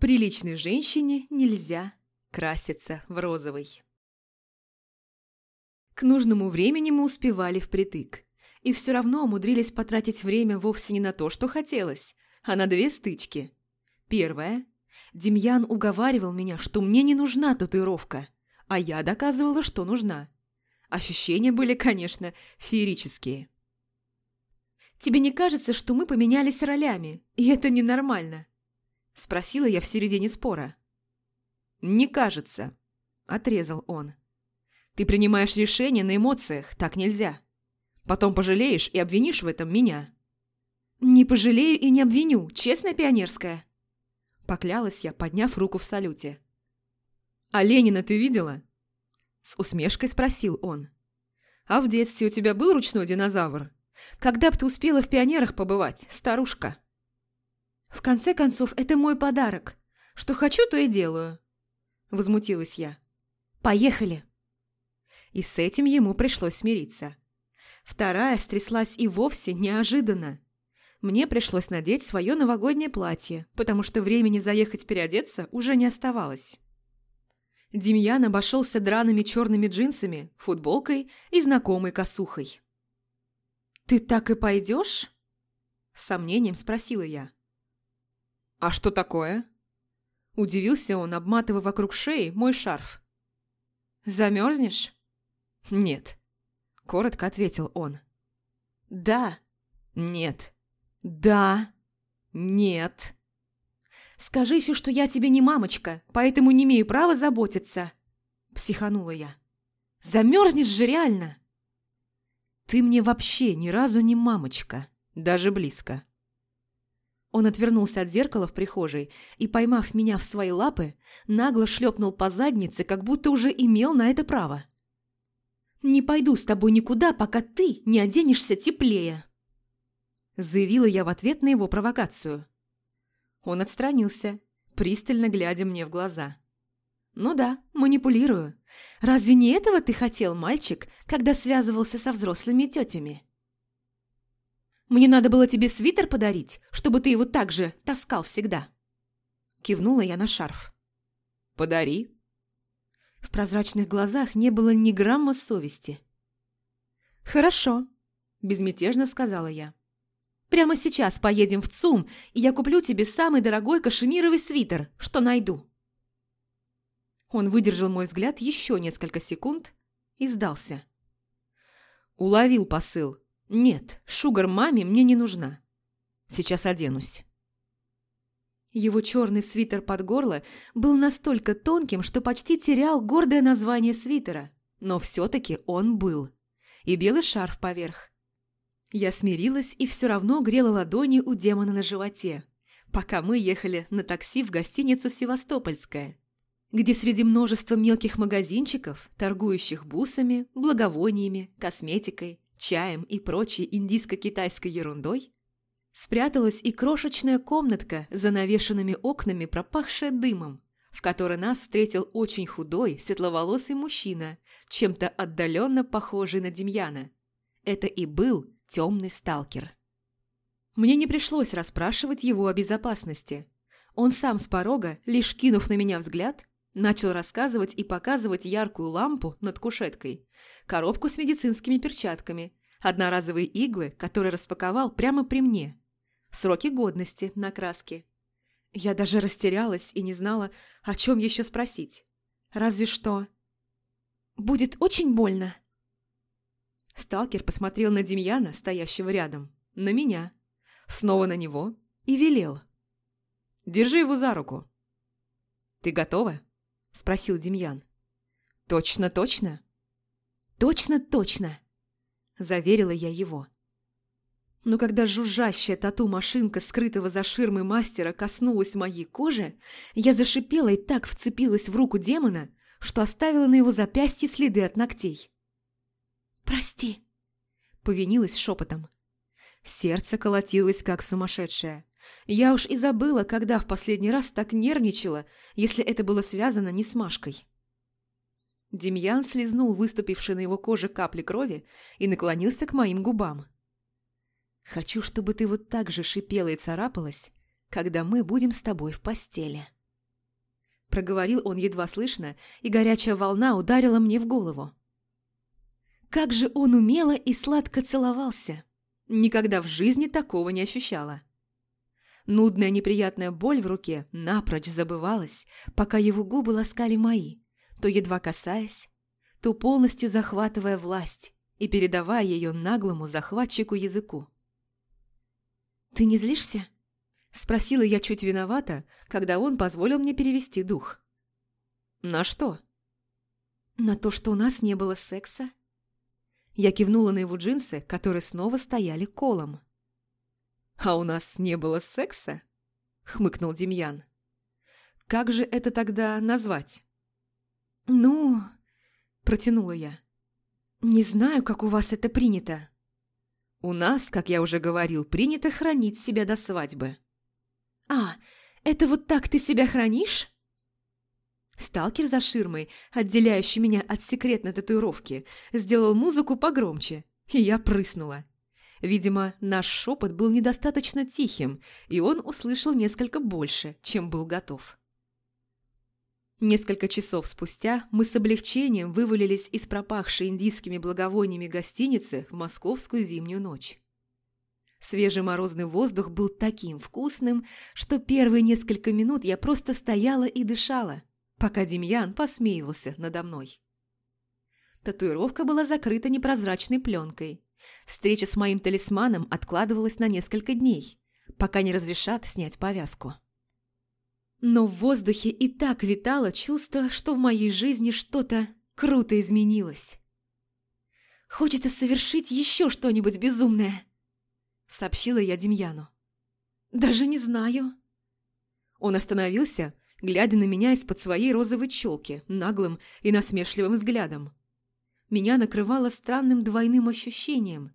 Приличной женщине нельзя краситься в розовый. К нужному времени мы успевали впритык. И все равно умудрились потратить время вовсе не на то, что хотелось, а на две стычки. Первая. Демьян уговаривал меня, что мне не нужна татуировка, а я доказывала, что нужна. Ощущения были, конечно, феерические. «Тебе не кажется, что мы поменялись ролями, и это ненормально?» Спросила я в середине спора. «Не кажется», – отрезал он. «Ты принимаешь решение на эмоциях, так нельзя. Потом пожалеешь и обвинишь в этом меня». «Не пожалею и не обвиню, честная пионерская», – поклялась я, подняв руку в салюте. «А Ленина ты видела?» С усмешкой спросил он. «А в детстве у тебя был ручной динозавр? Когда б ты успела в пионерах побывать, старушка?» «В конце концов, это мой подарок. Что хочу, то и делаю», – возмутилась я. «Поехали!» И с этим ему пришлось смириться. Вторая стряслась и вовсе неожиданно. Мне пришлось надеть свое новогоднее платье, потому что времени заехать переодеться уже не оставалось. Демьян обошелся драными черными джинсами, футболкой и знакомой косухой. «Ты так и пойдешь?» С сомнением спросила я. «А что такое?» Удивился он, обматывая вокруг шеи мой шарф. «Замерзнешь?» «Нет», — коротко ответил он. «Да». «Нет». «Да». «Нет». «Скажи еще, что я тебе не мамочка, поэтому не имею права заботиться», — психанула я. «Замерзнешь же реально!» «Ты мне вообще ни разу не мамочка, даже близко». Он отвернулся от зеркала в прихожей и, поймав меня в свои лапы, нагло шлепнул по заднице, как будто уже имел на это право. «Не пойду с тобой никуда, пока ты не оденешься теплее», заявила я в ответ на его провокацию. Он отстранился, пристально глядя мне в глаза. «Ну да, манипулирую. Разве не этого ты хотел, мальчик, когда связывался со взрослыми тетями?» Мне надо было тебе свитер подарить, чтобы ты его так же таскал всегда. Кивнула я на шарф. Подари. В прозрачных глазах не было ни грамма совести. Хорошо, безмятежно сказала я. Прямо сейчас поедем в ЦУМ, и я куплю тебе самый дорогой кашемировый свитер, что найду. Он выдержал мой взгляд еще несколько секунд и сдался. Уловил посыл, «Нет, шугар-маме мне не нужна. Сейчас оденусь». Его черный свитер под горло был настолько тонким, что почти терял гордое название свитера. Но все-таки он был. И белый шарф поверх. Я смирилась и все равно грела ладони у демона на животе, пока мы ехали на такси в гостиницу «Севастопольская», где среди множества мелких магазинчиков, торгующих бусами, благовониями, косметикой, чаем и прочей индийско-китайской ерундой, спряталась и крошечная комнатка за навешенными окнами, пропахшая дымом, в которой нас встретил очень худой, светловолосый мужчина, чем-то отдаленно похожий на Демьяна. Это и был темный сталкер. Мне не пришлось расспрашивать его о безопасности. Он сам с порога, лишь кинув на меня взгляд, Начал рассказывать и показывать яркую лампу над кушеткой, коробку с медицинскими перчатками, одноразовые иглы, которые распаковал прямо при мне, сроки годности на краске. Я даже растерялась и не знала, о чем еще спросить. Разве что... «Будет очень больно». Сталкер посмотрел на Демьяна, стоящего рядом, на меня, снова на него и велел. «Держи его за руку». «Ты готова?» – спросил Демьян. «Точно, точно?» «Точно, точно!» – заверила я его. Но когда жужжащая тату-машинка, скрытого за ширмой мастера, коснулась моей кожи, я зашипела и так вцепилась в руку демона, что оставила на его запястье следы от ногтей. «Прости», — повинилась шепотом. Сердце колотилось, как сумасшедшее. Я уж и забыла, когда в последний раз так нервничала, если это было связано не с Машкой. Демьян слезнул выступившие на его коже капли крови и наклонился к моим губам. «Хочу, чтобы ты вот так же шипела и царапалась, когда мы будем с тобой в постели». проговорил он едва слышно, и горячая волна ударила мне в голову. Как же он умело и сладко целовался! Никогда в жизни такого не ощущала. Нудная неприятная боль в руке напрочь забывалась, пока его губы ласкали мои, то едва касаясь, то полностью захватывая власть и передавая ее наглому захватчику языку. «Ты не злишься?» – спросила я чуть виновата, когда он позволил мне перевести дух. «На что?» «На то, что у нас не было секса». Я кивнула на его джинсы, которые снова стояли колом. «А у нас не было секса?» – хмыкнул Демьян. «Как же это тогда назвать?» «Ну...» – протянула я. «Не знаю, как у вас это принято». «У нас, как я уже говорил, принято хранить себя до свадьбы». «А, это вот так ты себя хранишь?» Сталкер за ширмой, отделяющий меня от секретной татуировки, сделал музыку погромче, и я прыснула. Видимо, наш шепот был недостаточно тихим, и он услышал несколько больше, чем был готов. Несколько часов спустя мы с облегчением вывалились из пропахшей индийскими благовониями гостиницы в московскую зимнюю ночь. Свежий морозный воздух был таким вкусным, что первые несколько минут я просто стояла и дышала, пока Демьян посмеивался надо мной. Татуировка была закрыта непрозрачной пленкой. Встреча с моим талисманом откладывалась на несколько дней, пока не разрешат снять повязку. Но в воздухе и так витало чувство, что в моей жизни что-то круто изменилось. «Хочется совершить еще что-нибудь безумное», — сообщила я Демьяну. «Даже не знаю». Он остановился, глядя на меня из-под своей розовой челки, наглым и насмешливым взглядом. Меня накрывало странным двойным ощущением.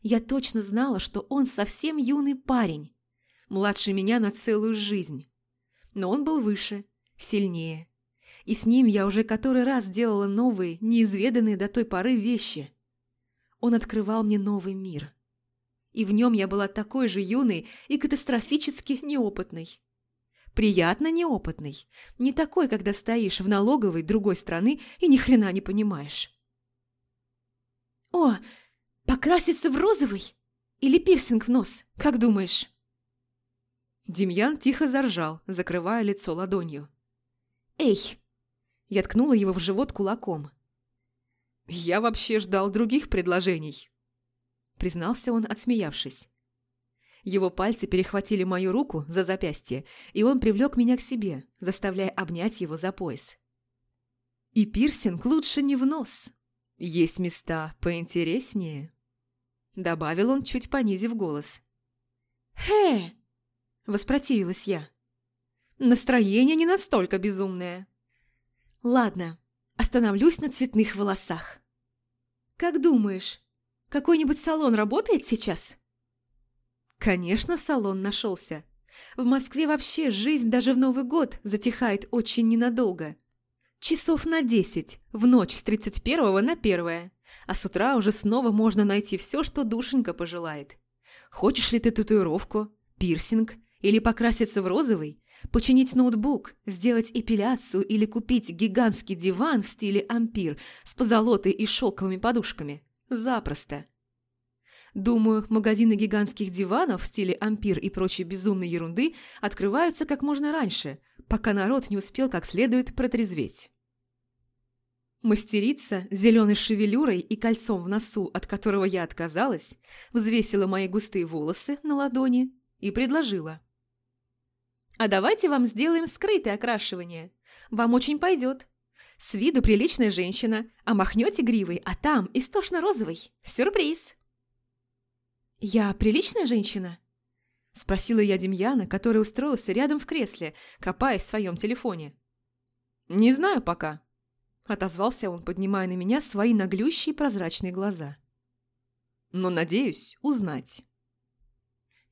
Я точно знала, что он совсем юный парень, младше меня на целую жизнь но он был выше, сильнее. И с ним я уже который раз делала новые, неизведанные до той поры вещи. Он открывал мне новый мир. И в нем я была такой же юной и катастрофически неопытной. Приятно неопытной. Не такой, когда стоишь в налоговой другой страны и ни хрена не понимаешь. «О, покраситься в розовый? Или пирсинг в нос, как думаешь?» Демьян тихо заржал, закрывая лицо ладонью. «Эй!» Я ткнула его в живот кулаком. «Я вообще ждал других предложений», признался он, отсмеявшись. Его пальцы перехватили мою руку за запястье, и он привлек меня к себе, заставляя обнять его за пояс. «И пирсинг лучше не в нос. Есть места поинтереснее», — добавил он, чуть понизив голос. «Хе!» Воспротивилась я. Настроение не настолько безумное. Ладно, остановлюсь на цветных волосах. Как думаешь, какой-нибудь салон работает сейчас? Конечно, салон нашелся. В Москве вообще жизнь даже в Новый год затихает очень ненадолго. Часов на десять, в ночь с 31 на 1, а с утра уже снова можно найти все, что душенька пожелает. Хочешь ли ты татуировку, пирсинг или покраситься в розовый, починить ноутбук, сделать эпиляцию или купить гигантский диван в стиле ампир с позолотой и шелковыми подушками. Запросто. Думаю, магазины гигантских диванов в стиле ампир и прочей безумной ерунды открываются как можно раньше, пока народ не успел как следует протрезветь. Мастерица, зеленой шевелюрой и кольцом в носу, от которого я отказалась, взвесила мои густые волосы на ладони и предложила. А давайте вам сделаем скрытое окрашивание. Вам очень пойдет. С виду приличная женщина, а махнете гривой, а там истошно-розовый. Сюрприз!» «Я приличная женщина?» Спросила я Демьяна, который устроился рядом в кресле, копаясь в своем телефоне. «Не знаю пока», — отозвался он, поднимая на меня свои наглющие прозрачные глаза. «Но надеюсь узнать».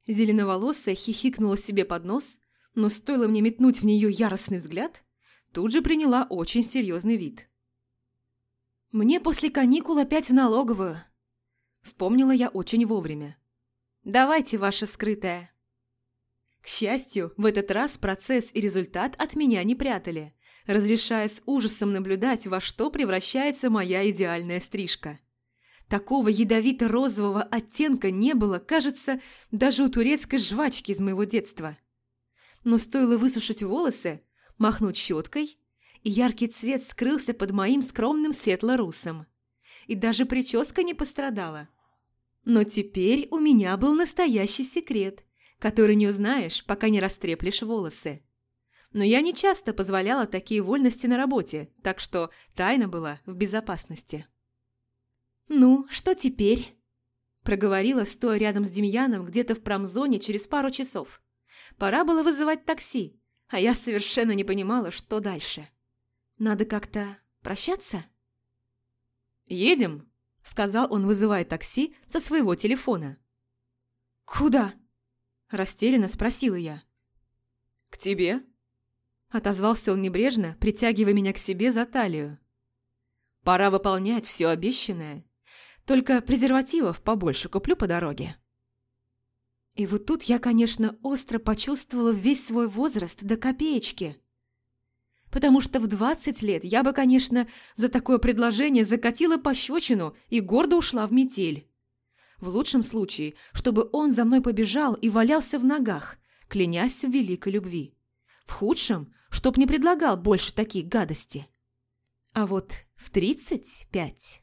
Зеленоволосая хихикнула себе под нос, но стоило мне метнуть в нее яростный взгляд, тут же приняла очень серьезный вид. «Мне после каникул опять в налоговую», – вспомнила я очень вовремя. «Давайте ваше скрытое». К счастью, в этот раз процесс и результат от меня не прятали, разрешая с ужасом наблюдать, во что превращается моя идеальная стрижка. Такого ядовито-розового оттенка не было, кажется, даже у турецкой жвачки из моего детства. Но стоило высушить волосы, махнуть щеткой, и яркий цвет скрылся под моим скромным светло-русом. И даже прическа не пострадала. Но теперь у меня был настоящий секрет, который не узнаешь, пока не растреплешь волосы. Но я не часто позволяла такие вольности на работе, так что тайна была в безопасности. «Ну, что теперь?» Проговорила, стоя рядом с Демьяном где-то в промзоне через пару часов. Пора было вызывать такси, а я совершенно не понимала, что дальше. Надо как-то прощаться? «Едем?» – сказал он, вызывая такси со своего телефона. «Куда?» – растерянно спросила я. «К тебе?» – отозвался он небрежно, притягивая меня к себе за талию. «Пора выполнять все обещанное только презервативов побольше куплю по дороге. И вот тут я, конечно, остро почувствовала весь свой возраст до копеечки. Потому что в 20 лет я бы, конечно, за такое предложение закатила пощечину и гордо ушла в метель. В лучшем случае, чтобы он за мной побежал и валялся в ногах, клянясь в великой любви. В худшем, чтоб не предлагал больше таких гадостей. А вот в тридцать пять...